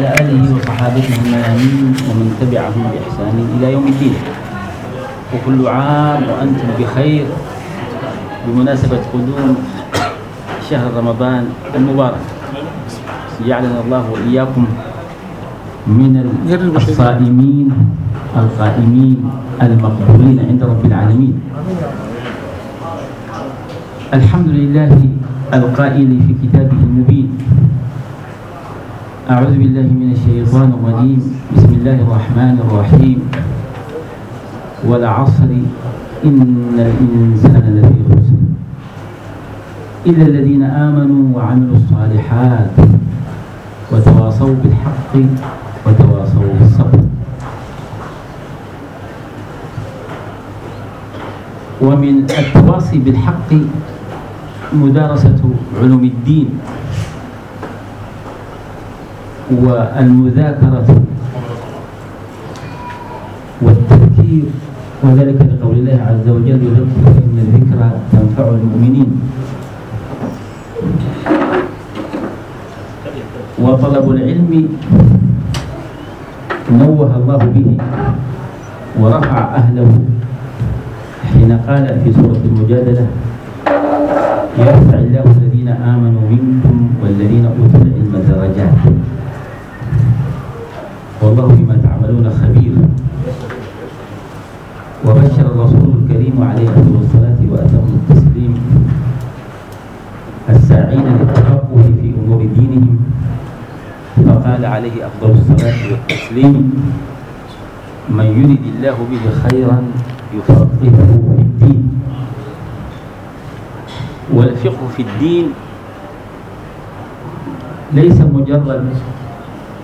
وعلى آله وصحابته الميامين ومن تبعهم بإحسان إلى يوم الدين. وكل عام وأنتم بخير. بمناسبة قدوم شهر رمضان المبارك جعلنا الله وإياكم من الصائمين القائمين المقبولين عند رب العالمين. الحمد لله القائل في كتابه المبين. أعوذ بالله من الشيطان الرجيم. بسم الله الرحمن الرحيم. والعصر إن الإنسان لفي خسر. إلا الذين آمنوا وعملوا الصالحات وتواصوا بالحق وتواصوا بالصبر. ومن التواصي بالحق مدارسة علوم الدين. والمذاكرة والتفكير وذلك لقول الله عز وجل يذكر فإن الذكرى تنفع المؤمنين. وطلب العلم نوه الله به ورفع أهله حين قال في سورة المجادلة يرفع الله الذين آمنوا منكم والذين أوتوا العلم درجات. والله بما تعملون خبير. وبشر الرسول الكريم عليه أفضل الصلاة وأتم التسليم الساعين للتفقه في أمور دينهم فقال عليه أفضل الصلاة والتسليم من يرد الله به خيرا يفقهه في الدين. والفقه في الدين ليس مجرد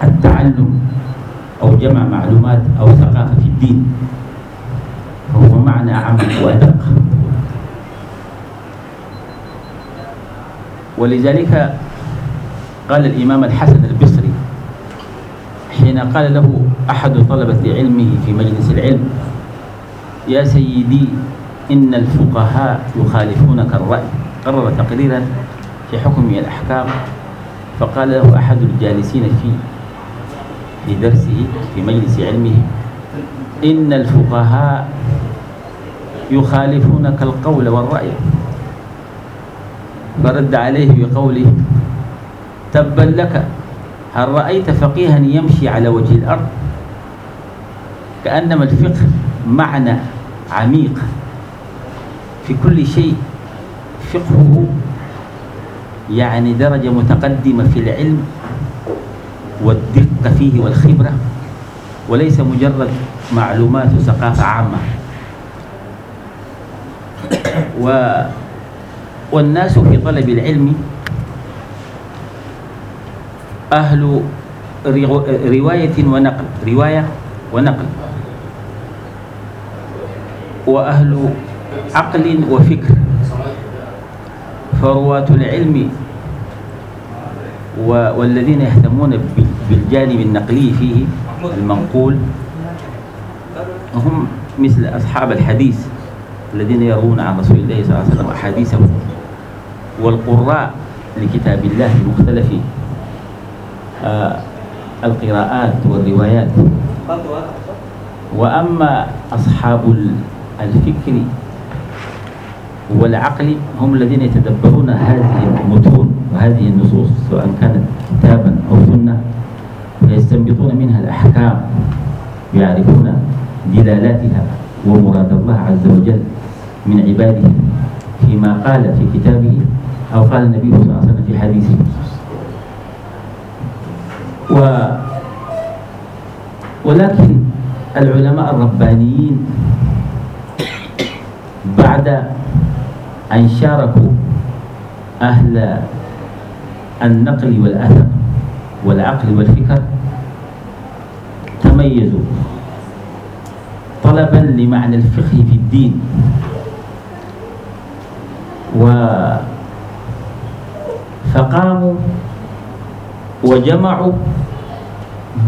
التعلم. أو جمع معلومات أو ثقافة في الدين. فهو معنى عمل وأدق. ولذلك قال الإمام الحسن البصري حين قال له أحد طلبة علمه في مجلس العلم يا سيدي إن الفقهاء يخالفونك الرأي. قرر تقريرا في حكم الأحكام فقال له أحد الجالسين في في درسه في مجلس علمه. إن الفقهاء يخالفونك القول والرأي. فرد عليه بقوله تبا لك هل رأيت فقيها يمشي على وجه الأرض؟ كأنما الفقه معنى عميق. في كل شيء فقهه يعني درجة متقدمة في العلم والدقة فيه والخبرة وليس مجرد معلومات وثقافة عامة. و والناس في طلب العلم أهل رواية ونقل رواية ونقل وأهل عقل وفكر. فرواة العلم والذين يهتمون بالجانب النقلي فيه المنقول. هم مثل أصحاب الحديث الذين يروون عن رسول الله صلى الله عليه وسلم أحاديثه والقراء لكتاب الله بمختلف آه القراءات والروايات. وأما أصحاب الفكر والعقل هم الذين يتدبرون هذه المتون وهذه النصوص سواء كانت كتابا أو سنة فيستنبطون منها الأحكام يعرفون دلالاتها ومراد الله عز وجل من عباده فيما قال في كتابه أو قال النبي صلى الله عليه وسلم في حديثه. و ولكن العلماء الربانيين بعد أن شاركوا أهل النقل والأثر والعقل والفكر تميزوا. طلبا لمعنى الفقه في الدين. و فقاموا وجمعوا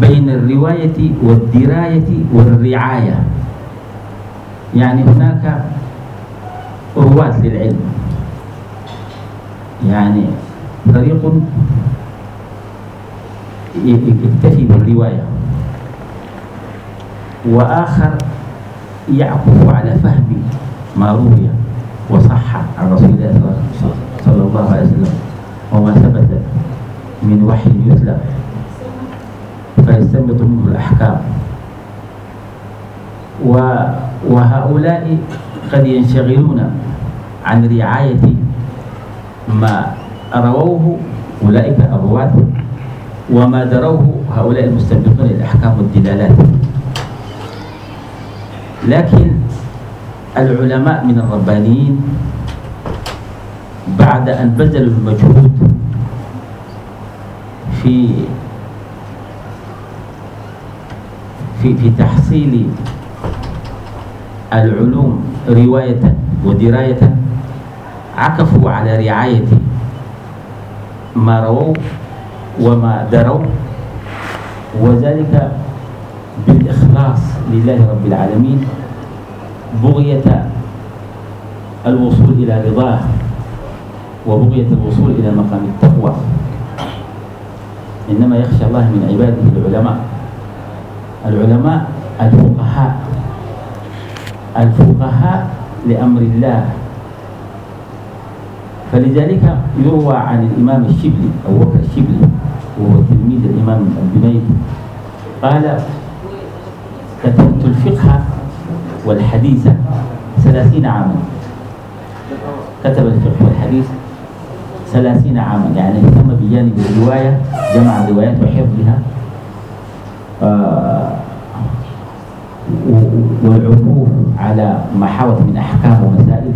بين الرواية والدراية والرعاية. يعني هناك رواة للعلم. يعني فريق يكتفي بالرواية. وآخر يعكف على فهم ما روي وصح عن رسول الله صلى الله عليه وسلم وما ثبت من وحي يتلى فيستنبط منه الأحكام. وهؤلاء قد ينشغلون عن رعاية ما رووه أولئك الرواة وما دروه هؤلاء المستنبطون الأحكام والدلالات. لكن العلماء من الربانيين بعد أن بذلوا المجهود في في في تحصيل العلوم رواية ودراية عكفوا على رعاية ما رووا وما دروا وذلك بالإخلاص لله رب العالمين بغية الوصول إلى رضاه وبغية الوصول إلى مقام التقوى. إنما يخشى الله من عباده العلماء. العلماء الفقهاء. الفقهاء لأمر الله. فلذلك يروى عن الإمام الشبلي أو بكر الشبلي وهو تلميذ الإمام الجنيد قال كتبت الفقه والحديث ثلاثين عاما. كتب الفقه والحديث ثلاثين عاما. يعني اهتم بجانب الرواية جمع الروايات وحفظها. آه والعكوف على ما حوت من أحكام ومسائل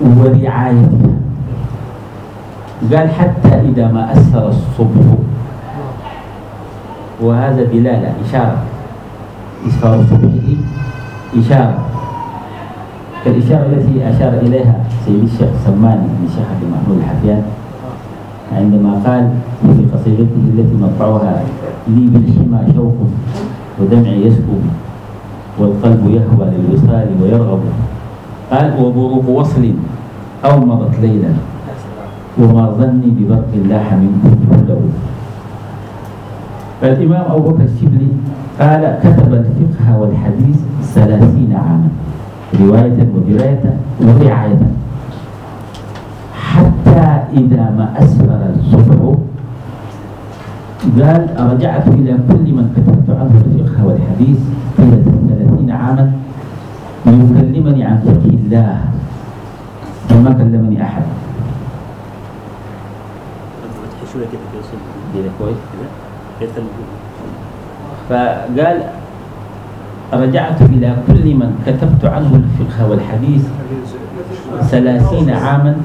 ورعايتها. قال حتى إذا ما أسر الصبح. وهذا دلالة إشارة. إسفار صبحه إشارة. كالإشارة التي أشار إليها سيد الشيخ سماني من الشيخ عبد المحمود الحفيان عندما قال في قصيدته التي مطبعها لي بالحمى شوق ودمعي يسكب والقلب يهوى للوصال ويرغب. قال وبروق وصل أو مضت ليلا وما ظني ببرق لاح منكم كله فالإمام أبو بكر قال كتب الفقه والحديث ثلاثين عاما رواية ودراية ورعاية. حتى إذا ما أسفر الصبح قال رجعت إلى كل من كتبت عنه الفقه والحديث طيلة ثلاثين عاما ليكلمني عن فقه الله وما كلمني أحد. فقال رجعت إلى كل من كتبت عنه الفقه والحديث ثلاثين عاما.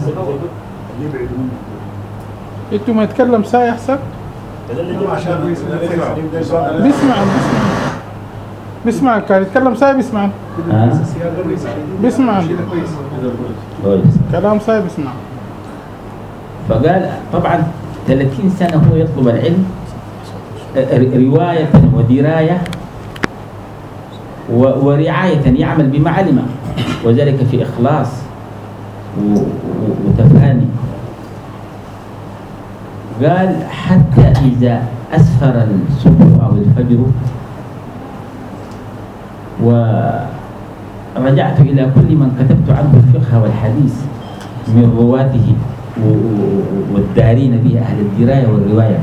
أنتوا ما يتكلم ساعة يحسب بيسمع بيسمع. كان يتكلم ساعة بيسمع. بيسمع. كلام ساعة بيسمع. فقال طبعا 30 سنة هو يطلب العلم. رواية ودراية ورعاية يعمل بما وذلك في إخلاص وتفاني قال حتى إذا أسفر الصبح أو الفجر ورجعت إلى كل من كتبت عنه الفقه والحديث من رواته والدارين به أهل الدراية والرواية.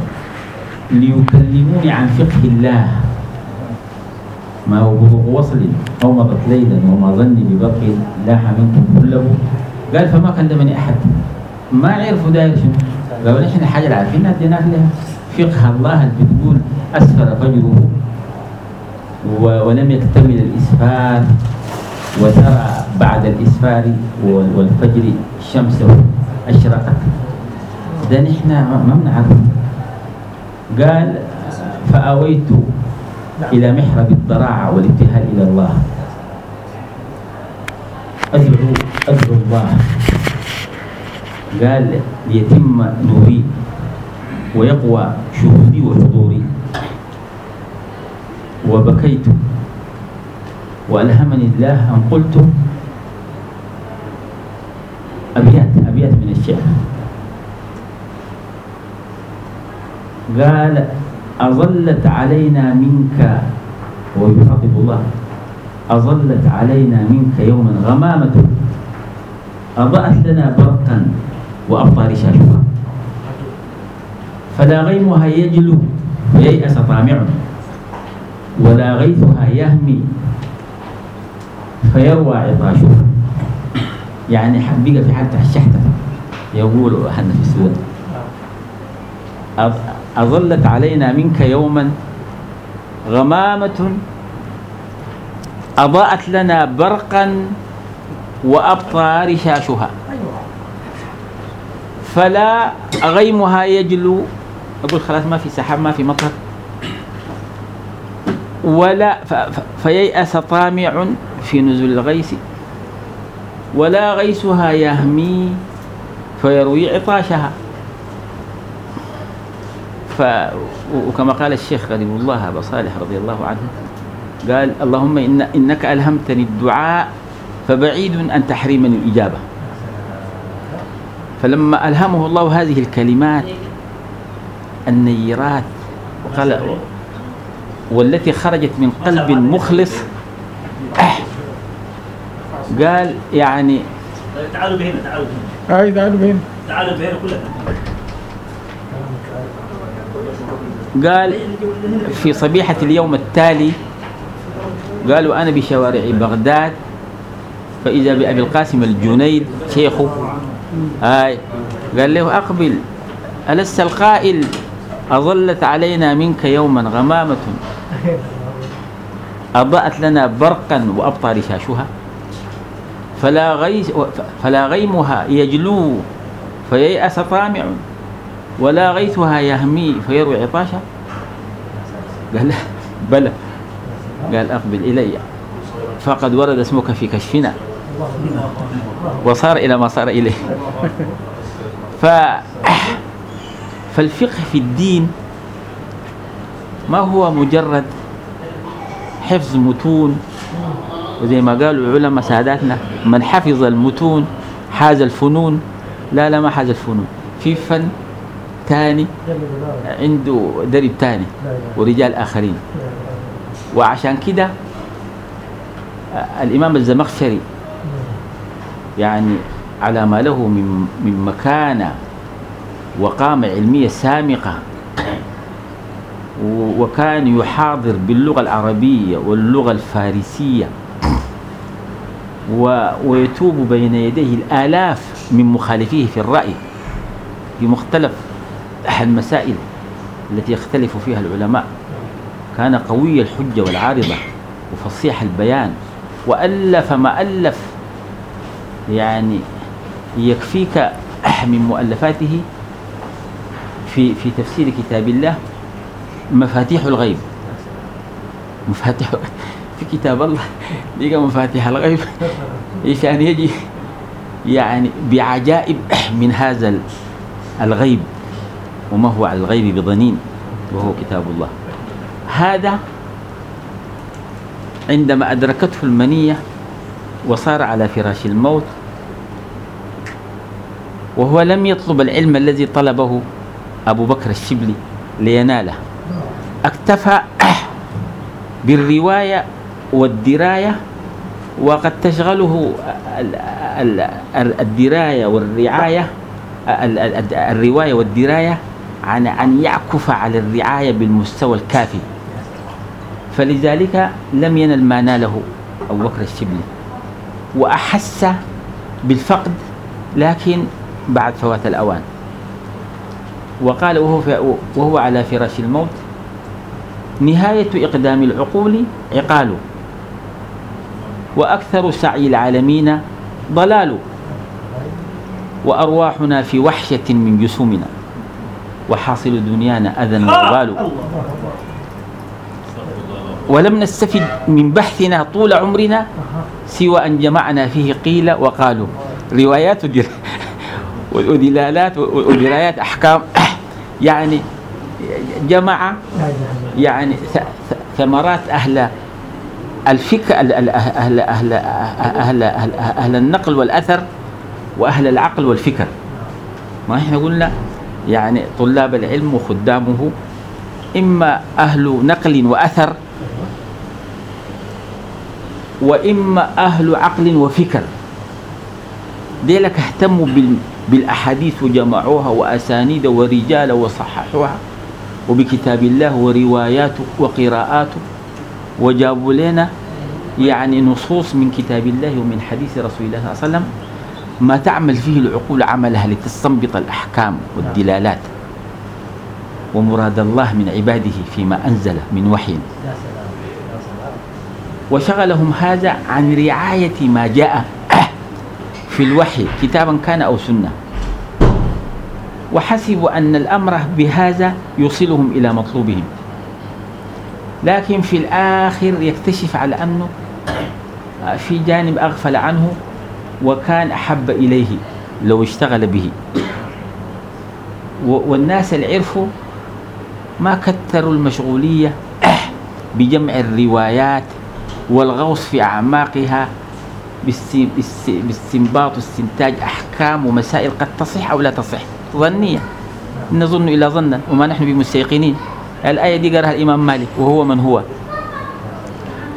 ليكلموني عن فقه الله. ما هو وصل أو مضت ليلا وما ظني ببرق لاح منكم كله. قال فما كلمني أحد. ما عرفوا داير شنو؟ قالوا نحن اللي عارفين اديناك لها. فقه الله اللي بتقول أسفر فجره ولم يكتمل الإسفار. وترى بعد الإسفار والفجر شمسه أشرقت. ده نحن ما بنعرف قال فأويت إلى محرب الضراعة والابتهال إلى الله. أدعو أدعو الله. قال ليتم نوري ويقوى شهودي وحضوري. وبكيت وألهمني الله أن قلت أبيات أبيات من الشعر. قال أظلت علينا منك هو يخاطب الله أظلت علينا منك يوما غمامة أضاءت لنا برقا وأبطى رشاشها فلا غيمها يجلو وييأس طامع ولا غيثها يهمي فيروى عطاشها. يعني بقى في حالة الشحتة يقول أحدنا في السودان أظلت علينا منك يوما غمامة أضاءت لنا برقا وأبطى رشاشها. فلا غيمها يجلو. أقول خلاص ما في سحاب ما في مطر. ولا فييأس طامع في نزول الغيث. ولا غيثها يهمي فيروي عطاشها. ف وكما قال الشيخ غريب الله أبا صالح رضي الله عنه قال اللهم إن إنك ألهمتني الدعاء فبعيد أن تحريمني الإجابة. فلما ألهمه الله هذه الكلمات النيرات وقال والتي خرجت من قلب مخلص قال يعني تعالوا بهنا تعالوا بهنا. تعالوا بهنا. تعالوا بهنا كلها. قال في صبيحة اليوم التالي قالوا أنا بشوارع بغداد فإذا بأبي القاسم الجنيد شيخه هاي قال له أقبل ألست القائل أظلت علينا منك يوما غمامة؟ أضاءت لنا برقا وأبطى رشاشها؟ فلا فلا غيمها يجلو فييأس طامع. ولا غيثها يهمي فيروي عطاشا. قال بلى. قال أقبل إلي. فقد ورد اسمك في كشفنا. وصار إلى ما صار إليه. ف فالفقه في الدين ما هو مجرد حفظ متون؟ وزي ما قالوا علماء ساداتنا من حفظ المتون حاز الفنون. لا لا ما حاز الفنون. في فن تاني عنده درب تاني ورجال آخرين. وعشان كده الإمام الزمخشري يعني على ما له من من مكانة وقامة علمية سامقة وكان يحاضر باللغة العربية واللغة الفارسية ويتوب بين يديه الآلاف من مخالفيه في الرأي في مختلف المسائل التي يختلف فيها العلماء. كان قوي الحجة والعارضة وفصيح البيان وألف ما ألف يعني يكفيك من مؤلفاته في في تفسير كتاب الله مفاتيح الغيب. مفاتيح في كتاب الله لقى مفاتيح الغيب. عشان يجي؟ يعني بعجائب من هذا ال- الغيب. وما هو على الغيب بضنين وهو كتاب الله. هذا عندما أدركته المنية وصار على فراش الموت وهو لم يطلب العلم الذي طلبه أبو بكر الشبلي ليناله. اكتفى بالرواية والدراية وقد تشغله ال- ال- ال- الدراية والرعاية ال- ال- الرواية والدراية عن أن يعكف على الرعاية بالمستوى الكافي. فلذلك لم ينل ما ناله أبو بكر الشبلي. وأحس بالفقد لكن بعد فوات الأوان. وقال وهو, وهو على فراش الموت نهاية إقدام العقول عقال وأكثر سعي العالمين ضلال وأرواحنا في وحشة من جسومنا. وحاصل دنيانا أذى وغال ولم نستفد من بحثنا طول عمرنا سوى أن جمعنا فيه قيل وقالوا. روايات ودل... ودلالات ودرايات أحكام. يعني جمع يعني ثمرات أهل الفكر ال- ال- أهل, أهل, أهل, أهل, أهل النقل والأثر وأهل العقل والفكر. ما إحنا قلنا يعني طلاب العلم وخدامه إما أهل نقل وأثر وإما أهل عقل وفكر. ديلك اهتموا بال- بالأحاديث وجمعوها وأسانيد ورجال وصححوها وبكتاب الله ورواياته وقراءاته وجابوا لنا يعني نصوص من كتاب الله ومن حديث رسول الله صلى الله عليه وسلم. ما تعمل فيه العقول عملها لتستنبط الأحكام والدلالات. ومراد الله من عباده فيما أنزل من وحي. وشغلهم هذا عن رعاية ما جاء في الوحي كتابا كان أو سنة. وحسبوا أن الأمر بهذا يوصلهم إلى مطلوبهم. لكن في الآخر يكتشف على أنه في جانب أغفل عنه وكان أحب إليه لو اشتغل به. والناس اللي عرفوا ما كثروا المشغولية بجمع الروايات والغوص في أعماقها باست- باست- باستنباط واستنتاج أحكام ومسائل قد تصح أو لا تصح. ظنية. نظن إلا ظنا وما نحن بمستيقنين. الآية دي قرأها الإمام مالك وهو من هو.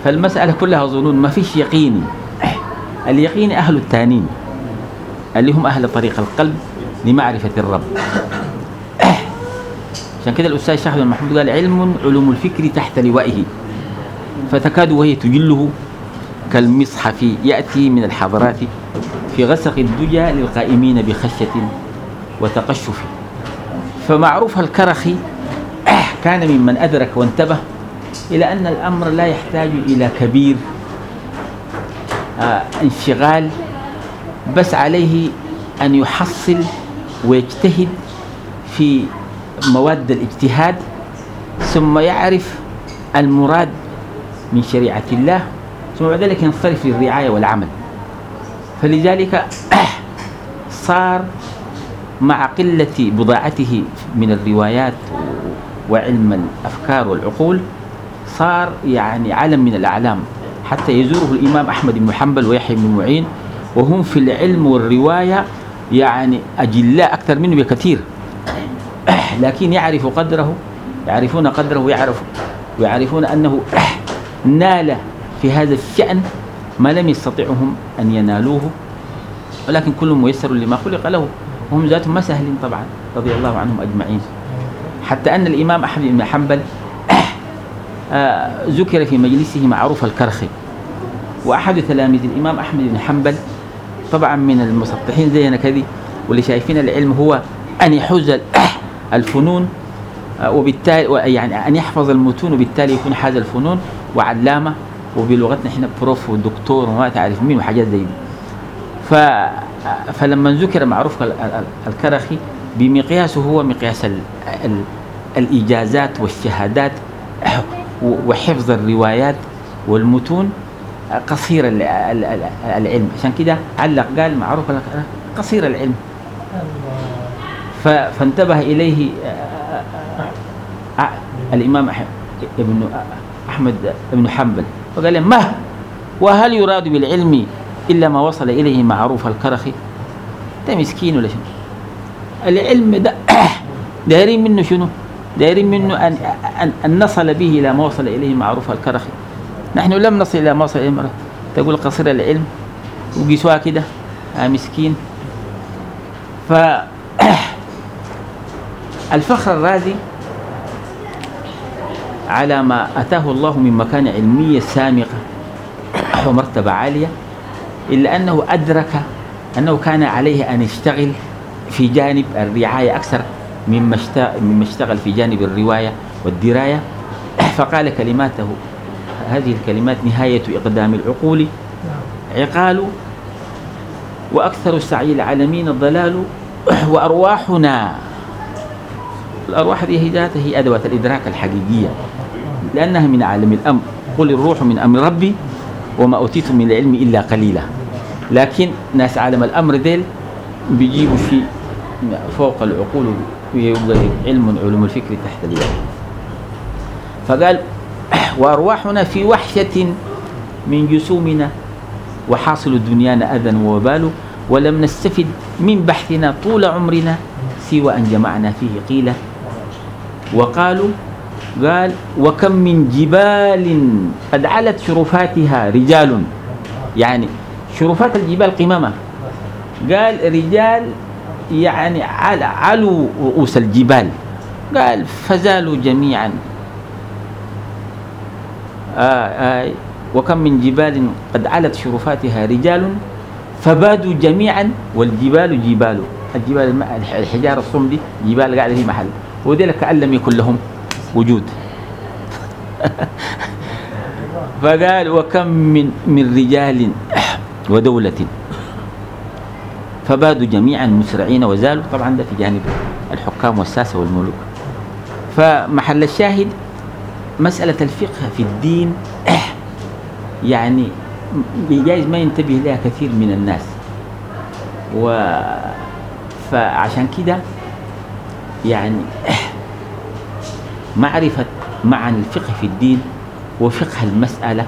فالمسألة كلها ظنون ما فيش يقين. اليقين أهل التانين اللي هم أهل طريق القلب لمعرفة الرب. عشان كده الأستاذ بن محمود قال علم علوم الفكر تحت لوائه فتكاد وهي تجله كالمصحف يأتي من الحضرات في غسق الدجى للقائمين بخشية وتقشف. فمعروف الكرخي كان ممن أدرك وانتبه إلى أن الأمر لا يحتاج إلى كبير. آه، انشغال بس عليه أن يحصل ويجتهد في مواد الاجتهاد ثم يعرف المراد من شريعة الله ثم بعد ذلك ينصرف للرعاية والعمل. فلذلك صار مع قلة بضاعته من الروايات وعلم الأفكار والعقول صار يعني علم من الأعلام. حتى يزوره الإمام أحمد بن حنبل ويحيى بن معين وهم في العلم والرواية يعني أجلاء أكثر منه بكثير. لكن يعرف قدره يعرفون قدره ويعرف ويعرفون أنه نال في هذا الشأن ما لم يستطعهم أن ينالوه. ولكن كل ميسر لما خلق له وهم ذاتهم ما سهلين طبعا رضي الله عنهم أجمعين. حتى أن الإمام أحمد بن حنبل آه، ذكر في مجلسه معروف الكرخي. وأحد تلاميذ الإمام أحمد بن حنبل طبعا من المسطحين زينا كذي واللي شايفين العلم هو أن يحوز الفنون آه، وبالتالي يعني أن يحفظ المتون وبالتالي يكون حاز الفنون وعلامة وبلغتنا إحنا بروف ودكتور وما تعرف مين وحاجات زي دي. ف فلما ذكر معروف ال- ال- الكرخي بمقياسه هو مقياس ال... ال... الإجازات والشهادات وحفظ الروايات والمتون قصير ال- ال- ال- العلم. عشان كده علق قال معروف قصير العلم. فانتبه إليه آه، آه، آه، الإمام ابن أحمد بن حنبل. فقال ما؟ وهل يراد بالعلم إلا ما وصل إليه معروف الكرخي ده مسكين ولا شنو؟ العلم ده دايرين منه شنو؟ دايرين منه أن, أن, أن نصل به إلى ما وصل إليه معروف الكرخي نحن لم نصل إلى إليه معروف تقول قصير العلم وقيسوها كده آه مسكين. ف الفخر الرازي على ما أتاه الله من مكانة علمية سامقة ومرتبة عالية إلا أنه أدرك أنه كان عليه أن يشتغل في جانب الرعاية أكثر مما اشتغل في جانب الرواية والدراية. فقال كلماته هذه الكلمات نهاية إقدام العقول. عقال وأكثر سعي العالمين الضلال وأرواحنا الأرواح هذه ذاتها هي أدوات الإدراك الحقيقية لأنها من عالم الأمر. قل الروح من أمر ربي وما أوتيتم من العلم إلا قليلا. لكن ناس عالم الأمر ديل بيجيبوا شيء فوق العقول ويبقى علم علوم الفكر تحت اليد. فقال وأرواحنا في وحشة من جسومنا. وحاصل دنيانا أذى ووبال ولم نستفد من بحثنا طول عمرنا سوى أن جمعنا فيه. قيل وقالوا قال وكم من جبال قد علت شرفاتها رجال. يعني شرفات الجبال قمامة. قال رجال يعني عل- علوا رؤوس الجبال. قال فزالوا جميعا. وكم من جبال قد علت شرفاتها رجال فبادوا جميعا والجبال جبال. الجبال الحجارة الصم دي جبال قاعدة في محل. وديلك كأن لم يكن لهم وجود. فقال وكم من من رجال ودولة. فبادوا جميعا مسرعين وزالوا. طبعا ده في جانب الحكام والساسة والملوك. فمحل الشاهد مسألة الفقه في الدين يعني جايز ما ينتبه لها كثير من الناس. و فعشان كده يعني معرفة معنى الفقه في الدين وفقه المسألة.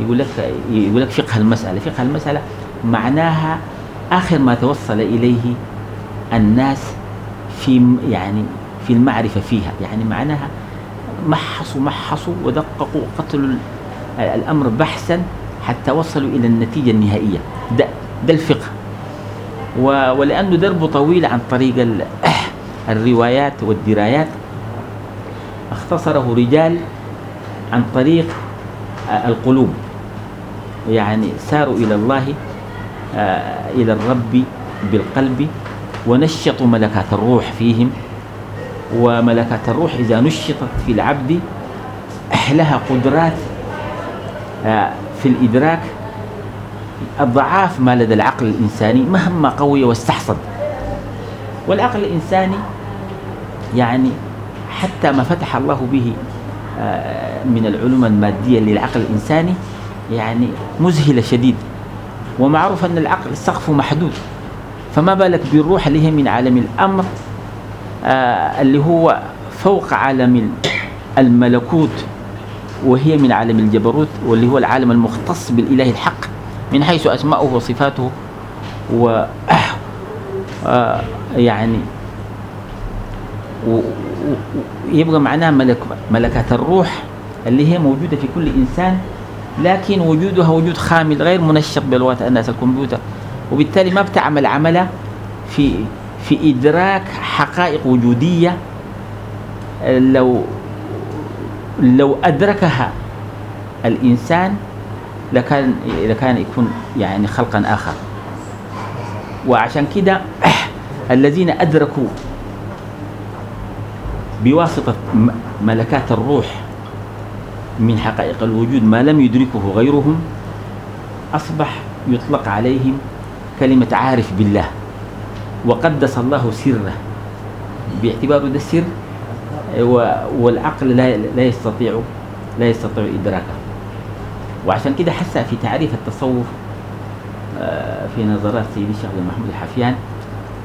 يقول لك يقول لك فقه المسألة. فقه المسألة معناها آخر ما توصل إليه الناس في يعني في المعرفة فيها. يعني معناها محصوا محصوا ودققوا قتلوا ال- الأمر بحثا حتى وصلوا إلى النتيجة النهائية. ده, ده الفقه. ولأنه دربه طويل عن طريق ال- الروايات والدرايات. اختصره رجال عن طريق القلوب. يعني ساروا إلى الله آه، إلى الرب بالقلب ونشطوا ملكات الروح فيهم. وملكات الروح إذا نشطت في العبد لها قدرات آه، في الإدراك أضعاف ما لدى العقل الإنساني مهما قوي واستحصد. والعقل الإنساني يعني حتى ما فتح الله به آه، من العلوم المادية للعقل الإنساني يعني مذهلة شديد. ومعروف أن العقل سقفه محدود. فما بالك بالروح اللي هي من عالم الأمر؟ اللي هو فوق عالم ال- الملكوت وهي من عالم الجبروت واللي هو العالم المختص بالإله الحق من حيث أسماؤه وصفاته و آه، يعني و- و- و- يبقى معناها ملك ملكات الروح اللي هي موجودة في كل إنسان لكن وجودها وجود خامل غير منشط بلغة الناس الكمبيوتر. وبالتالي ما بتعمل عملها في في إدراك حقائق وجودية لو لو أدركها الإنسان لكان لكان يكون يعني خلقا آخر. وعشان كده الذين أدركوا بواسطة ملكات الروح من حقائق الوجود ما لم يدركه غيرهم أصبح يطلق عليهم كلمة عارف بالله. وقدس الله سره. باعتباره ده السر والعقل لا لا يستطيع لا يستطيع إدراكه. وعشان كده حسها في تعريف التصوف آه، في نظرات سيدي الشيخ محمود الحفيان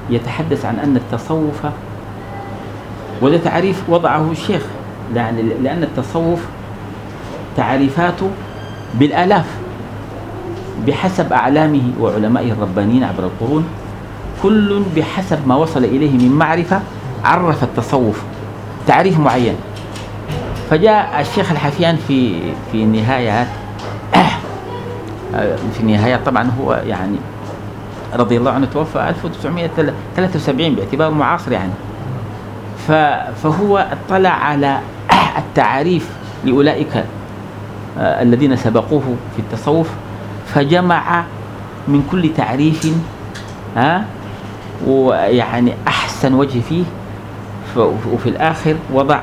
يتحدث عن أن التصوف وده تعريف وضعه الشيخ يعني لأن التصوف تعريفاته بالآلاف بحسب أعلامه وعلمائه الربانيين عبر القرون. كل بحسب ما وصل إليه من معرفة عرف التصوف تعريف معين. فجاء الشيخ الحفيان في في نهايات في نهاية طبعا هو يعني رضي الله عنه توفى 1973 باعتباره معاصر يعني. فهو اطلع على التعاريف لأولئك آه، الذين سبقوه في التصوف فجمع من كل تعريف ها ويعني أحسن وجه فيه وفي الآخر وضع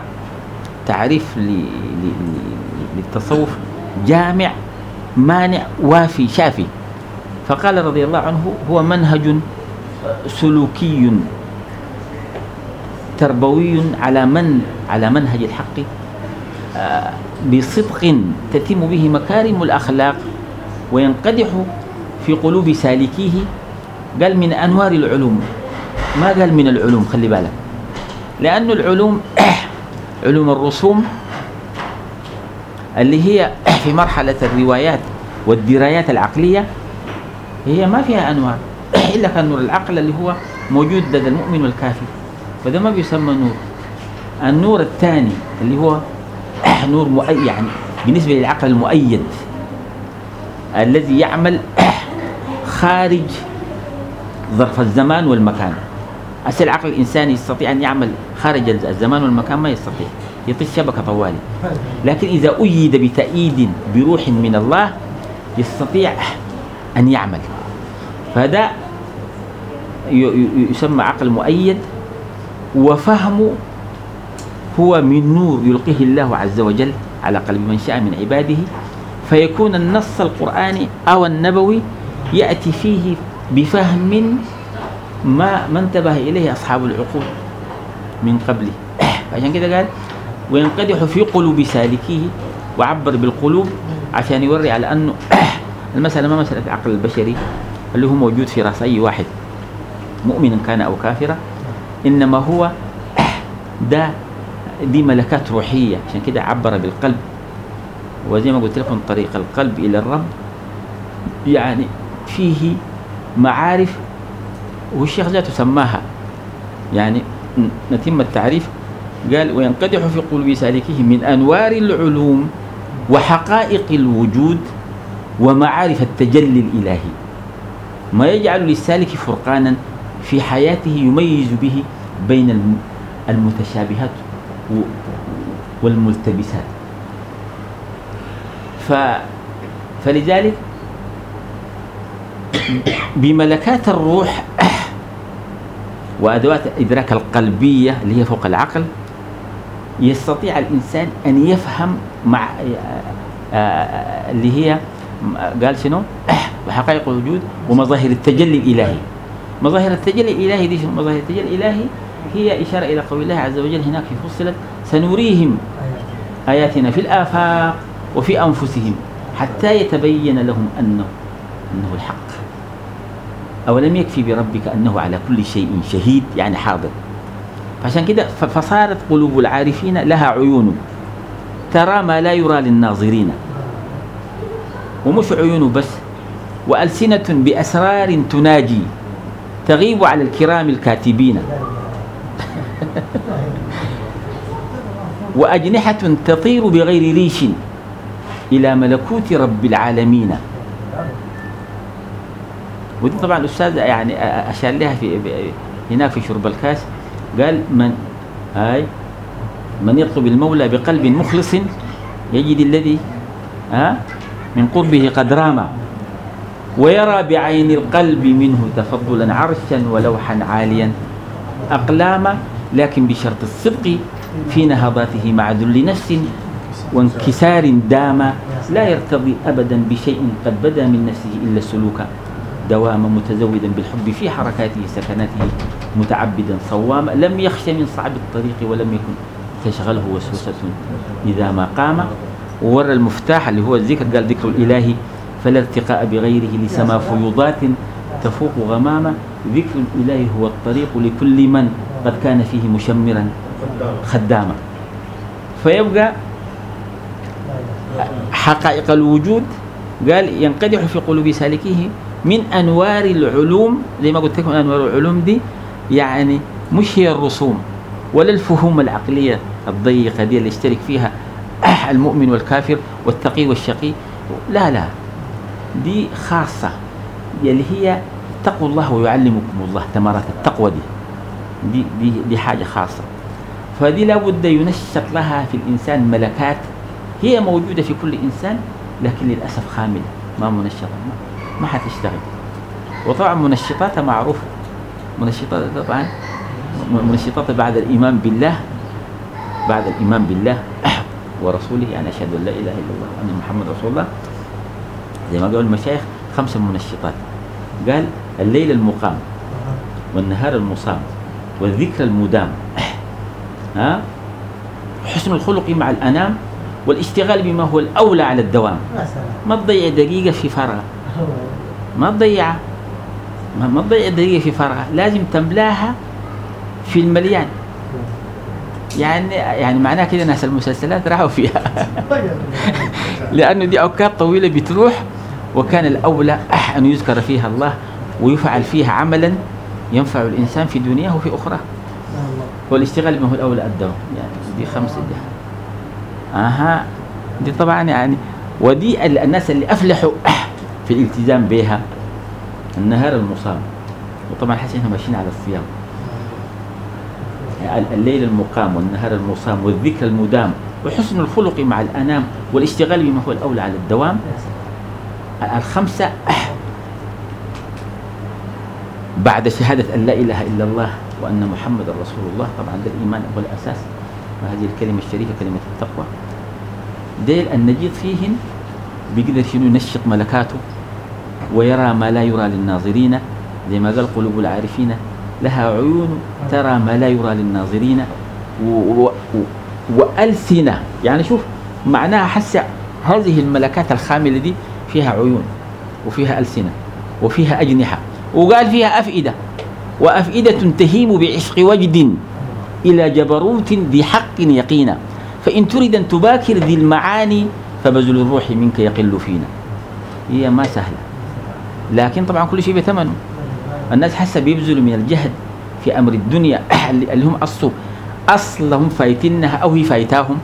تعريف للتصوف جامع مانع وافي شافي. فقال رضي الله عنه هو منهج سلوكي تربوي على من؟ على منهج الحق آه، بصدق تتم به مكارم الأخلاق وينقدح في قلوب سالكيه قال من أنوار العلوم. ما قال من العلوم؟ خلي بالك. لأن العلوم علوم الرسوم اللي هي في مرحلة الروايات والدرايات العقلية هي ما فيها أنوار. إلا كان نور العقل اللي هو موجود لدى المؤمن والكافر. فده ما بيسمى نور. النور الثاني اللي هو نور مؤيد يعني بالنسبة للعقل المؤيد. الذي يعمل خارج ظرف الزمان والمكان. أسأل العقل الإنساني يستطيع أن يعمل خارج الزمان والمكان ما يستطيع. يطيش شبكة طوالي. لكن إذا أيد بتأييد بروح من الله يستطيع أن يعمل. فهذا يسمى عقل مؤيد وفهم هو من نور يلقيه الله عز وجل على قلب من شاء من عباده. فيكون النص القرآني أو النبوي يأتي فيه بفهم ما ما انتبه إليه أصحاب العقول من قبله. عشان كده قال وينقدح في قلوب سالكيه وعبر بالقلوب عشان يوري على أنه المسألة ما مسألة العقل البشري اللي هو موجود في رأس أي واحد مؤمن كان أو كافرا إنما هو ده دي ملكات روحية عشان كده عبر بالقلب. وزي ما قلت لكم طريق القلب إلى الرب يعني فيه معارف والشيخ ذاته سماها. يعني نتم التعريف قال وينقدح في قلوب سالكيه من أنوار العلوم وحقائق الوجود ومعارف التجلي الإلهي. ما يجعل للسالك فرقانا في حياته يميز به بين الم- المتشابهات والملتبسات. ف فلذلك بملكات الروح وأدوات الإدراك القلبية اللي هي فوق العقل يستطيع الإنسان أن يفهم مع آه، اللي هي قال شنو؟ وحقائق الوجود ومظاهر التجلي الإلهي. مظاهر التجلي الإلهي دي؟ مظاهر التجلي الإلهي هي إشارة إلى قول الله عز وجل هناك في فصلت سنريهم آياتنا في الآفاق وفي أنفسهم حتى يتبين لهم أنه أنه الحق. أولم يكفي بربك أنه على كل شيء شهيد؟ يعني حاضر. فعشان كده فصارت قلوب العارفين لها عيون. ترى ما لا يرى للناظرين. ومش عيون بس وألسنة بأسرار تناجي تغيب على الكرام الكاتبين. وأجنحة تطير بغير ريش إلى ملكوت رب العالمين. ودي طبعا الأستاذ يعني أشار لها في هناك في شرب الكاس. قال من هاي من يطلب المولى بقلب مخلص يجد الذي ها من قربه قد رام ويرى بعين القلب منه تفضلا عرشا ولوحا عاليا. أقلاما لكن بشرط الصدق في نهضاته مع ذل نفس وانكسار دام لا يرتضي أبدا بشيء قد بدا من نفسه إلا السلوك. دواما متزودا بالحب في حركاته سكناته متعبدا صواما لم يخش من صعب الطريق ولم يكن تشغله وسوسة إذا ما قام. وورى المفتاح اللي هو الذكر قال ذكر الإله فلا ارتقاء بغيره لسما فيوضات تفوق غمامة ذكر الإله هو الطريق لكل من قد كان فيه مشمرا خداما. فيبقى حقائق الوجود. قال ينقدح في قلوب سالكيه من أنوار العلوم زي ما قلت لكم أنوار العلوم دي يعني مش هي الرسوم ولا الفهوم العقلية الضيقة دي اللي يشترك فيها المؤمن والكافر والتقي والشقي. لا لا دي خاصة اللي هي اتقوا الله ويعلمكم الله ثمرات التقوى دي. دي دي, دي حاجة خاصة. فدي لابد ينشط لها في الإنسان ملكات هي موجودة في كل إنسان لكن للأسف خامله ما منشطة. ما, حتشتغل وطبعا منشطاتها معروفة. منشطات طبعا منشطات بعد الإيمان بالله بعد الإيمان بالله ورسوله يعني أشهد أن لا إله إلا الله وأن محمد رسول الله. زي ما قالوا المشايخ خمسه منشطات. قال الليل المقام والنهار المصام والذكر المدام. ها؟ حسن الخلق مع الأنام والاشتغال بما هو الأولى على الدوام. ما تضيع دقيقة في فراغ ما تضيع. ما, ما تضيع دقيقه في فراغ لازم تملاها في المليان. يعني يعني معناها كده ناس المسلسلات راحوا فيها. لأنه دي أوقات طويلة بتروح وكان الأولى أن يذكر فيها الله ويفعل فيها عملا ينفع الإنسان في دنياه وفي اخراه والاشتغال بما هو الأولى الدوام يعني دي خمسة دي أها. دي طبعا يعني ودي ال- الناس اللي أفلحوا. في الالتزام بها النهار المصاب. وطبعا حسنا إحنا ماشيين على الصيام. الليل المقام والنهار المصام والذكر المدام وحسن الخلق مع الأنام والاشتغال بما هو الأولى على الدوام. الخمسة بعد شهادة أن لا إله إلا الله وأن محمد رسول الله. طبعا ده الإيمان هو الأساس. وهذه الكلمة الشريفة كلمة التقوى. ديل النجيض فيهن بيقدر شنو ينشط ملكاته. ويرى ما لا يرى للناظرين زي ما قال قلوب العارفين لها عيون ترى ما لا يرى للناظرين وألسنة. يعني شوف معناها حس هذه الملكات الخاملة دي فيها عيون وفيها ألسنة وفيها أجنحة وقال فيها أفئدة. وأفئدة تهيم بعشق وجد إلى جبروت ذي حق يقينا. فإن تريد أن تباكر ذي المعاني فبذل الروح منك يقل فينا. هي ما سهلة. لكن طبعا كل شيء بثمنه. الناس حسب بيبذلوا من الجهد في أمر الدنيا اللي هم أصله أصلهم فايتينها أو هي فايتاهم.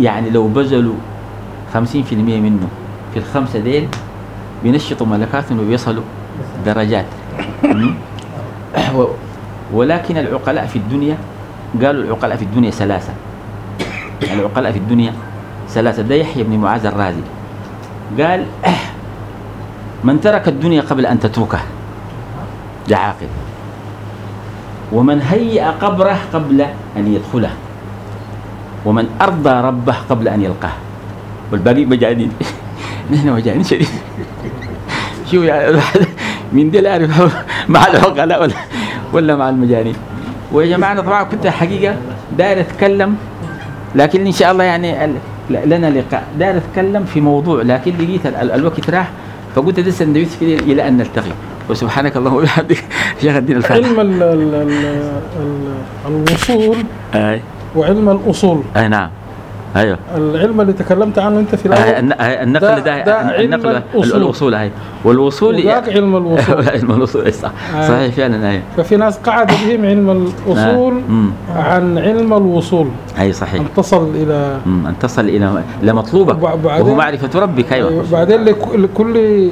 يعني لو بذلوا خمسين في المية منه في الخمسة ديل بينشطوا ملكاتهم وبيصلوا درجات. ولكن العقلاء في الدنيا قالوا العقلاء في الدنيا ثلاثة العقلاء في الدنيا ثلاثة ده يحيى بن معاذ الرازي. قال من ترك الدنيا قبل أن تتركه. ده عاقل. ومن هيأ قبره قبل أن يدخله. ومن أرضى ربه قبل أن يلقاه. والباقي مجانين نحن مجانين شديد شو يعني من دي لا مع العقلاء ولا ولا مع المجانين. ويا جماعة طبعا كنت حقيقة داير أتكلم لكن إن شاء الله يعني لنا لقاء. داير أتكلم في موضوع لكن لقيت ال- ال- الوقت راح. فقلت ده سندويش كده إلى أن نلتقي. وسبحانك اللهم وبحمدك. شيخ الدين الفاتح. علم ال ال ال ال الوصول أي. وعلم الأصول. أي نعم. أيوه. العلم اللي تكلمت عنه أنت في آه، الأول الن- آه، النقل ده- ده, ده النقل الأصول. الأصول. هاي والوصول وذاك علم الوصول. علم الوصول صح. آه. صحيح فعلا أي ففي ناس قعد بهم علم آه. مم. عن علم الوصول. أي صحيح. أن تصل مم. أن تصل مطلوبك. وبع- بعدين- وهو معرفة ربك أيوه. بعدين لك- لكل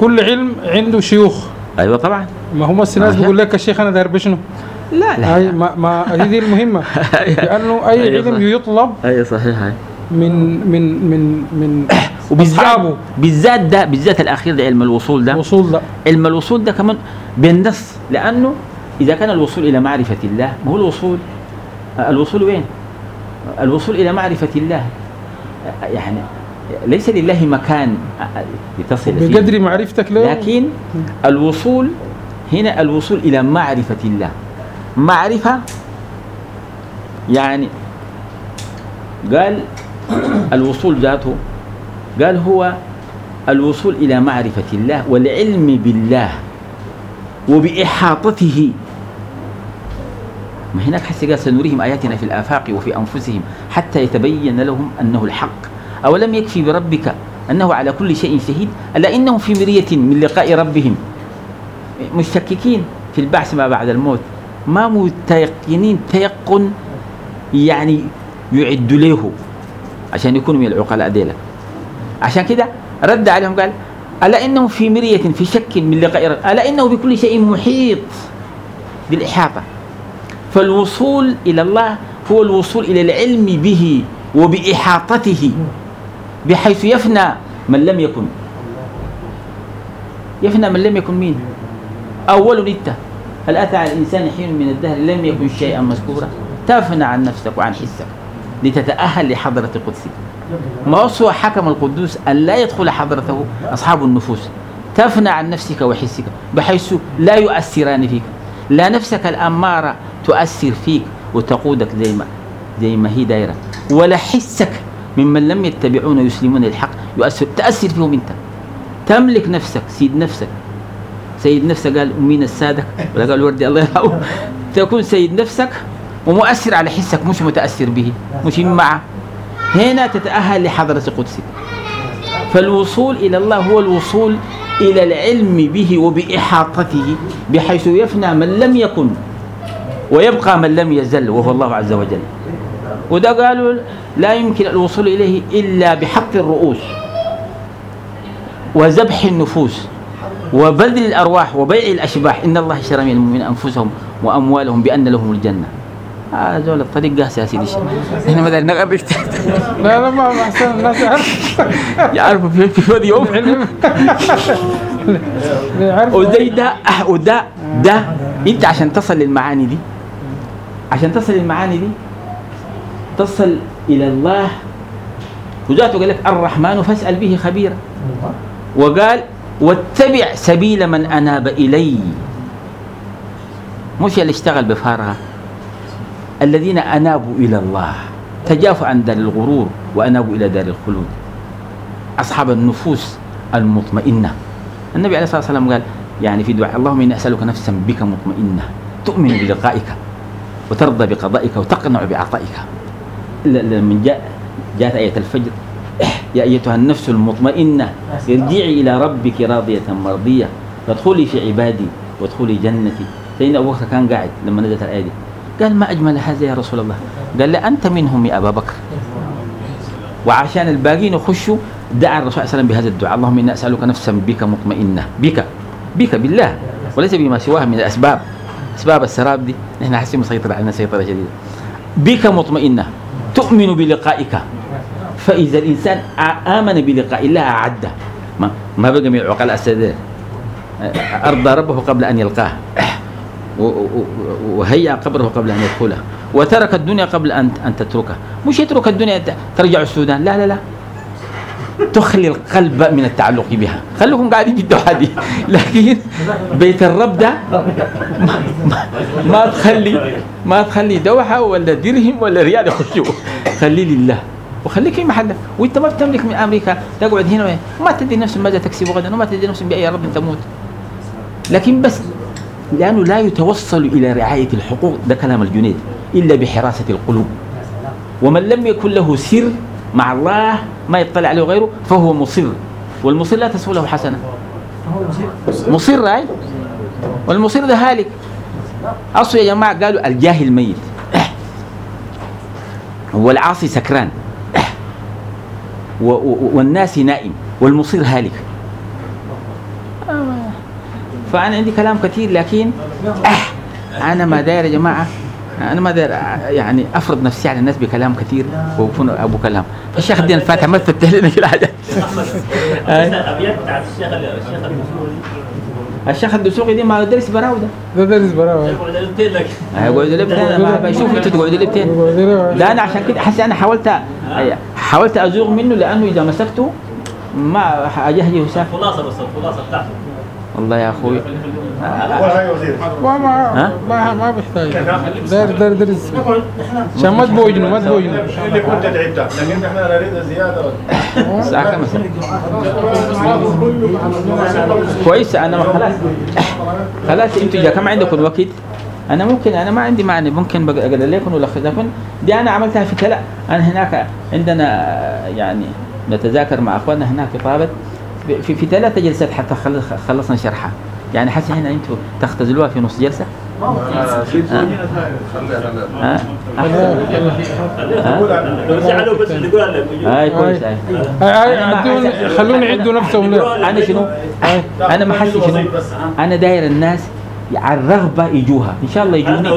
كل علم عنده شيوخ. أيوه طبعا. ما هم الناس آه. بيقول لك الشيخ أنا داير بشنو؟ لا لا هاي ما ما هي دي المهمة. لأنه أي أيوة علم صح. يطلب أيوه صحيح هاي. من من من من وبالذات. بالذات ده بالذات الأخير ده علم الوصول ده. وصول لا علم الوصول ده كمان بالنص. لأنه إذا كان الوصول إلى معرفة الله ما هو الوصول؟ الوصول وين؟ الوصول إلى معرفة الله. يعني ليس لله مكان لتصل فيه. بقدر معرفتك له. لكن الوصول هنا الوصول إلى معرفة الله. معرفة. يعني قال الوصول ذاته قال هو الوصول إلى معرفة الله والعلم بالله وبإحاطته. ما هناك حتى قال سنريهم آياتنا في الآفاق وفي أنفسهم حتى يتبين لهم أنه الحق. أولم يكفي بربك أنه على كل شيء شهيد؟ ألا إنهم في مرية من لقاء ربهم مشككين في البعث ما بعد الموت؟ ما متيقنين تيقن يعني يعد له عشان يكونوا من العقلاء ديلا عشان كده رد عليهم قال ألا إنهم في مرية في شك من لقاء ألا إنه بكل شيء محيط بالإحاطة. فالوصول إلى الله هو الوصول إلى العلم به وبإحاطته بحيث يفنى من لم يكن. يفنى من لم يكن مين؟ أول نتة. هل أتى على الإنسان حين من الدهر لم يكن شيئا مذكورا؟ تفنى عن نفسك وعن حسك لتتأهل لحضرة قدسك ما هو حكم القدوس أن لا يدخل حضرته أصحاب النفوس. تفنى عن نفسك وحسك بحيث لا يؤثران فيك. لا نفسك الأمارة تؤثر فيك وتقودك زي ما زي ما هي دايرة. ولا حسك ممن لم يتبعون ويسلمون الحق يؤثر تأثر فيهم أنت. تملك نفسك سيد نفسك. سيد نفسك قال أمين السادة ولا قال وردي الله يرحمه. تكون سيد نفسك ومؤثر على حسك مش متأثر به مش معه. هنا تتأهل لحضرة قدسك فالوصول إلى الله هو الوصول إلى العلم به وبإحاطته بحيث يفنى من لم يكن ويبقى من لم يزل وهو الله عز وجل. وده قالوا لا يمكن الوصول إليه إلا بحق الرؤوس وذبح النفوس. وبذل الأرواح وبيع الأشباح. إن الله اشترى من المؤمنين أنفسهم وأموالهم بأن لهم الجنة. هذا آه الطريق قاسي يا سيدي إحنا بدل نغرف لا لا ما ما أحسن الناس يعرف يعرفوا في في يوم. وزي ده وده ده أنت عشان تصل للمعاني دي عشان تصل للمعاني دي تصل إلى الله. وذاته قال لك الرحمن فاسأل به خبيرا. وقال واتبع سبيل من أناب إلي. مش اللي اشتغل بفارغه الذين أنابوا إلى الله. تجافوا عن دار الغرور وأنابوا إلى دار الخلود. أصحاب النفوس المطمئنة. النبي عليه الصلاة والسلام قال يعني في دعاء اللهم إني أسألك نفسا بك مطمئنة. تؤمن بلقائك وترضى بقضائك وتقنع بعطائك. لما جاء جاءت آية الفجر يا أيتها النفس المطمئنة ارجعي إلى ربك راضية مرضية. فادخلي في عبادي وادخلي جنتي. سيدنا أبو بكر كان قاعد لما نزلت الآية دي. قال ما أجمل هذا يا رسول الله. قال لا أنت منهم يا أبا بكر. وعشان الباقيين يخشوا دعا الرسول صلى الله عليه وسلم بهذا الدعاء. اللهم إني أسألك نفسا بك مطمئنة. بك. بك بالله. وليس بما سواه من الأسباب. أسباب السراب دي. نحن حاسين مسيطر علينا سيطرة شديده بك مطمئنة. تؤمن بلقائك. فإذا الإنسان آ- آمن بلقاء الله أعده. ما ما بقى من العقلاء السادات أرضى ربه قبل أن يلقاه. وهيأ قبره قبل أن يدخله. وترك الدنيا قبل ان أن تتركه. مش يترك الدنيا ترجع السودان. لا لا لا. تخلي القلب من التعلق بها. خلوكم قاعدين في الدعاء دي. لكن بيت الرب ده ما, ما, ما تخلي ما تخلي دوحة ولا درهم ولا ريال يخشوا خليه لله. وخليك في محلك. وإنت ما بتملك من أمريكا. تقعد هنا. وما تدري نفس ماذا تكسب غدا وما تدري نفس بأي ارض تموت. لكن بس لأنه لا يتوصل إلى رعاية الحقوق. ده كلام الجنيد. إلا بحراسة القلوب. ومن لم يكن له سر مع الله ما يطلع عليه غيره فهو مصر. والمصر لا تسوى له حسنة. مصر هاي؟ والمصر ده هالك. أصل يا جماعة قالوا الجاهل ميت. والعاصي سكران. والناس نائم والمصير هالك. فأنا عندي كلام كثير لكن أه أنا ما داير يا جماعة أنا ما داير يعني أفرض نفسي على الناس بكلام كثير ويكون أبو كلام. فالشيخ الدين الفاتح ما تفتح لنا في بتاعت الشيخ الشيخ الشيخ الدسوقي دي ما درس براودة. ده درس براوة يقعد قلت لك يقعدوا لي بتين أنا ما بشوف أنتوا تقعدوا لي بتين لا أنا عشان كده حسي أنا حاولت حاولت أزوغ منه لأنه إذا مسكته ما اجهجه ساكت خلاصة بس الخلاصه بتاعته. والله يا أخوي. ما ما ها؟ ما ما بيحتاج داير داير درس عشان ما تبوجنوا ما تبوجنوا اللي كنت تعبت. لكن إحنا نريد زياده الساعة كم؟ كويس أنا خلاص. خلاص أنتوا إذا كم عندكم وقت أنا ممكن أنا ما عندي معنى ممكن أقدر لكم ولا لكن دي أنا عملتها في كلا أنا هناك عندنا يعني نتذاكر مع أخواننا هناك في طابت. في في ثلاثة جلسات حتى خلص خلصنا شرحها. يعني حتى هنا أنتوا تختزلوها في نص حس- خلوني يعدوا نفسهم أنا شنو؟ أنا ما حسي شنو؟ أنا داير الناس على الرغبة يجوها. إن شاء الله يجوني.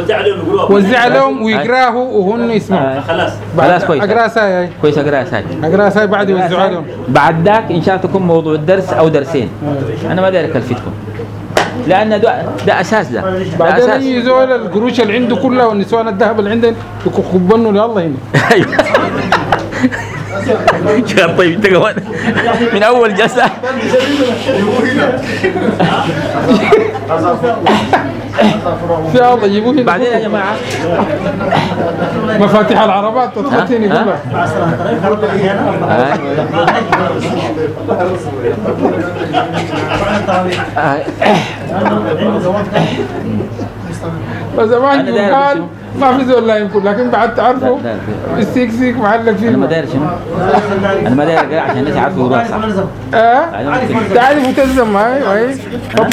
وزع لهم ويقراه وهن يسمعوا. خلاص. خلاص كويس. أقرأ ساي. كويس أقرأ ساي. أقرأ ساي بعد يوزعوا لهم. بعد ذاك إن شاء الله تكون موضوع الدرس أو درسين. أنا ما داير اكلفتكم لأن ده, ده أساس ده, ده بعدين يجي زول القروش اللي عنده كلها والنسوان الذهب اللي عندهم يكبنوا لله هنا. يا طيب كمان من اول جلسه بعدين يا جماعة مفاتيح العربات ها؟ كلها فزمان أنا داير قال بشنو؟ ما في زول لا يمكن لكن بعد لا. السيك سيك معلق فيه أنا ما داير شنو؟ أنا ما داير أقرأ عشان الناس يعرفوا يقروها صح آه؟ تعالي متزم هاي هاي